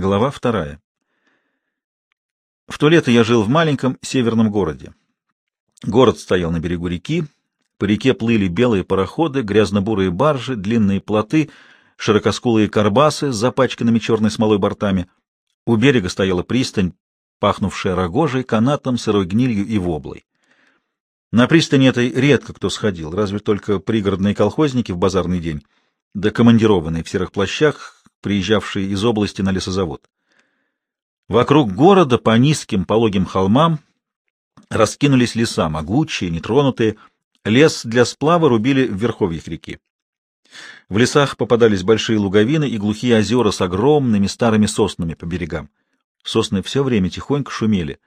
Глава вторая. В то лето я жил в маленьком северном городе. Город стоял на берегу реки, по реке плыли белые пароходы, грязно-бурые баржи, длинные плоты, широкоскулые карбасы с запачканными черной смолой бортами. У берега стояла пристань, пахнувшая рогожей, канатом, сырой гнилью и воблой. На пристани этой редко кто сходил, разве только пригородные колхозники в базарный день, да командированные в серых плащах, приезжавшие из области на лесозавод. Вокруг города по низким пологим холмам раскинулись леса, могучие, нетронутые. Лес для сплава рубили в верховьях реки. В лесах попадались большие луговины и глухие озера с огромными старыми соснами по берегам. Сосны все время тихонько шумели.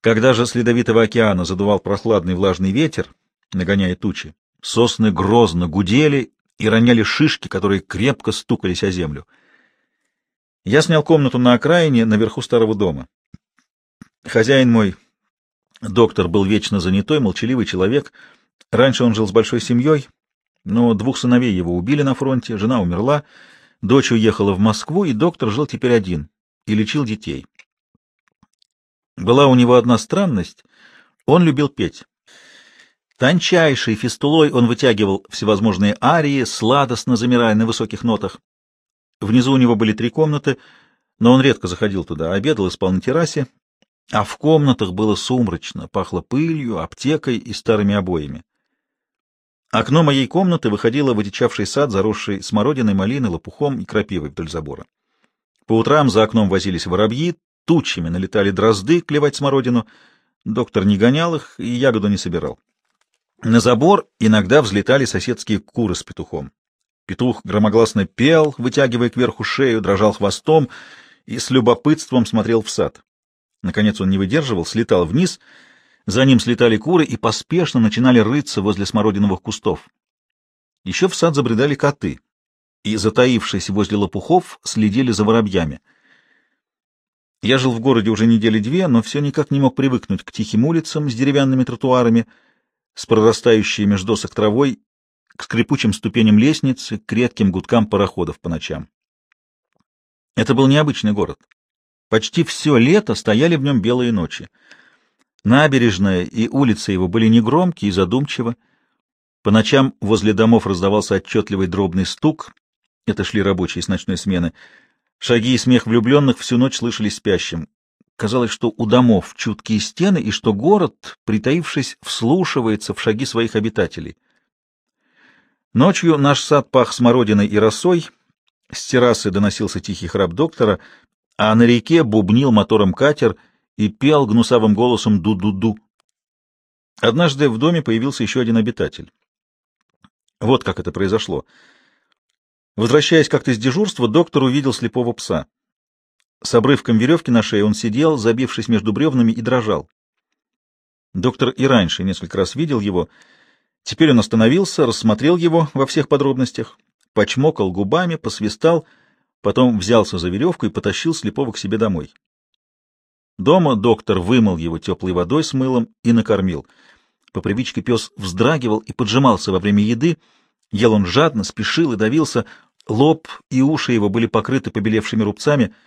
Когда же с ледовитого океана задувал прохладный влажный ветер, нагоняя тучи, сосны грозно гудели и роняли шишки, которые крепко стукались о землю. Я снял комнату на окраине, наверху старого дома. Хозяин мой, доктор, был вечно занятой, молчаливый человек. Раньше он жил с большой семьей, но двух сыновей его убили на фронте, жена умерла, дочь уехала в Москву, и доктор жил теперь один и лечил детей. Была у него одна странность — он любил петь. Тончайшей фистулой он вытягивал всевозможные арии, сладостно замирая на высоких нотах. Внизу у него были три комнаты, но он редко заходил туда, обедал и спал на террасе, а в комнатах было сумрачно, пахло пылью, аптекой и старыми обоями. Окно моей комнаты выходило в одичавший сад, заросший смородиной, малиной, лопухом и крапивой вдоль забора. По утрам за окном возились воробьи, тучами налетали дрозды клевать смородину. Доктор не гонял их и ягоду не собирал. На забор иногда взлетали соседские куры с петухом. Петух громогласно пел, вытягивая кверху шею, дрожал хвостом и с любопытством смотрел в сад. Наконец он не выдерживал, слетал вниз, за ним слетали куры и поспешно начинали рыться возле смородиновых кустов. Еще в сад забредали коты, и, затаившись возле лопухов, следили за воробьями. Я жил в городе уже недели две, но все никак не мог привыкнуть к тихим улицам с деревянными тротуарами, с прорастающей меж досок травой, к скрипучим ступеням лестницы, к редким гудкам пароходов по ночам. Это был необычный город. Почти все лето стояли в нем белые ночи. Набережная и улицы его были негромкие и задумчивы. По ночам возле домов раздавался отчетливый дробный стук. Это шли рабочие с ночной смены. Шаги и смех влюбленных всю ночь слышались спящим. Казалось, что у домов чуткие стены, и что город, притаившись, вслушивается в шаги своих обитателей. Ночью наш сад пах смородиной и росой, с террасы доносился тихий храп доктора, а на реке бубнил мотором катер и пел гнусавым голосом ду-ду-ду. Однажды в доме появился еще один обитатель. Вот как это произошло. Возвращаясь как-то с дежурства, доктор увидел слепого пса. С обрывком веревки на шее он сидел, забившись между бревнами, и дрожал. Доктор и раньше несколько раз видел его. Теперь он остановился, рассмотрел его во всех подробностях, почмокал губами, посвистал, потом взялся за веревку и потащил слепого к себе домой. Дома доктор вымыл его теплой водой с мылом и накормил. По привычке пес вздрагивал и поджимался во время еды, Ел он жадно, спешил и давился, лоб и уши его были покрыты побелевшими рубцами. —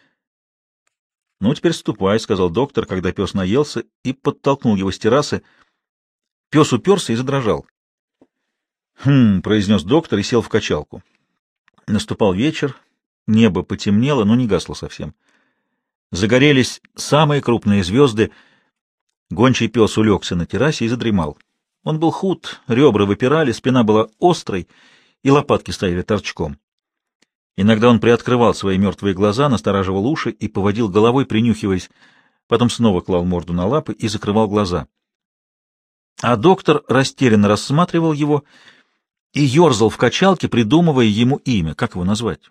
Ну, теперь ступай, — сказал доктор, когда пес наелся, и подтолкнул его с террасы. Пес уперся и задрожал. — Хм, — произнес доктор и сел в качалку. Наступал вечер, небо потемнело, но не гасло совсем. Загорелись самые крупные звезды. Гончий пес улегся на террасе и задремал. Он был худ, ребра выпирали, спина была острой, и лопатки стояли торчком. Иногда он приоткрывал свои мертвые глаза, настораживал уши и поводил головой, принюхиваясь, потом снова клал морду на лапы и закрывал глаза. А доктор растерянно рассматривал его и ерзал в качалке, придумывая ему имя, как его назвать.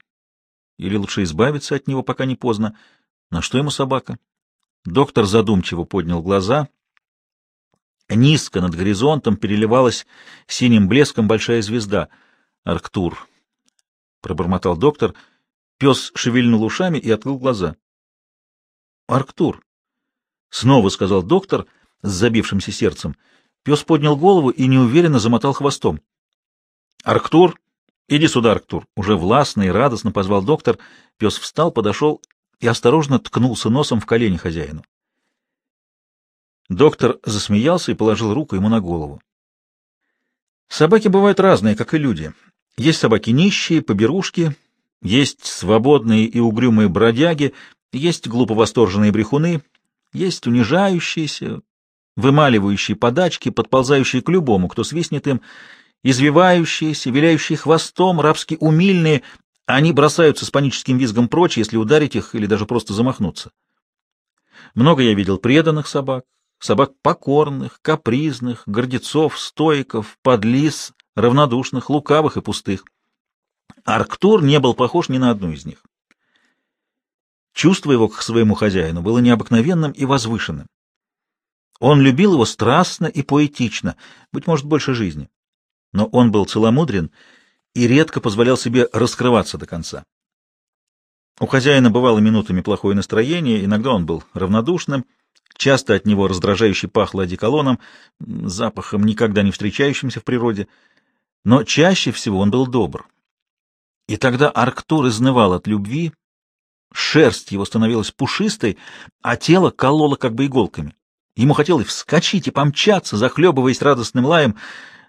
Или лучше избавиться от него, пока не поздно. На что ему собака? Доктор задумчиво поднял глаза — Низко над горизонтом переливалась синим блеском большая звезда. «Арктур», — пробормотал доктор. Пес шевельнул ушами и открыл глаза. «Арктур», — снова сказал доктор с забившимся сердцем. Пес поднял голову и неуверенно замотал хвостом. «Арктур, иди сюда, Арктур!» Уже властно и радостно позвал доктор. Пес встал, подошел и осторожно ткнулся носом в колени хозяину. Доктор засмеялся и положил руку ему на голову. Собаки бывают разные, как и люди. Есть собаки нищие, поберушки, есть свободные и угрюмые бродяги, есть глупо восторженные брехуны, есть унижающиеся, вымаливающие подачки, подползающие к любому, кто свистнет им, извивающиеся, виляющие хвостом, рабски умильные, они бросаются с паническим визгом прочь, если ударить их или даже просто замахнуться. Много я видел преданных собак, собак покорных, капризных, гордецов, стоиков, подлиз, равнодушных, лукавых и пустых. Арктур не был похож ни на одну из них. Чувство его к своему хозяину было необыкновенным и возвышенным. Он любил его страстно и поэтично, быть может, больше жизни. Но он был целомудрен и редко позволял себе раскрываться до конца. У хозяина бывало минутами плохое настроение, иногда он был равнодушным, часто от него раздражающе пахло одеколоном, запахом, никогда не встречающимся в природе, но чаще всего он был добр. И тогда Арктур изнывал от любви, шерсть его становилась пушистой, а тело кололо как бы иголками. Ему хотелось вскочить и помчаться, захлебываясь радостным лаем,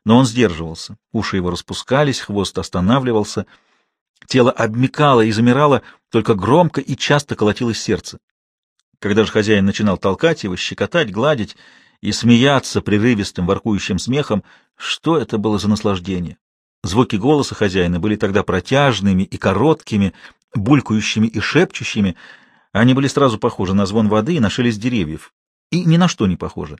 но он сдерживался. Уши его распускались, хвост останавливался, тело обмекало и замирало, только громко и часто колотилось сердце. Когда же хозяин начинал толкать его, щекотать, гладить и смеяться прерывистым воркующим смехом, что это было за наслаждение? Звуки голоса хозяина были тогда протяжными и короткими, булькающими и шепчущими. Они были сразу похожи на звон воды и на шелест деревьев. И ни на что не похожи.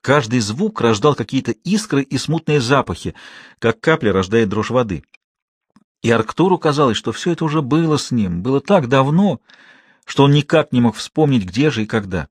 Каждый звук рождал какие-то искры и смутные запахи, как капля рождает дрожь воды. И Арктуру казалось, что все это уже было с ним, было так давно, что он никак не мог вспомнить, где же и когда.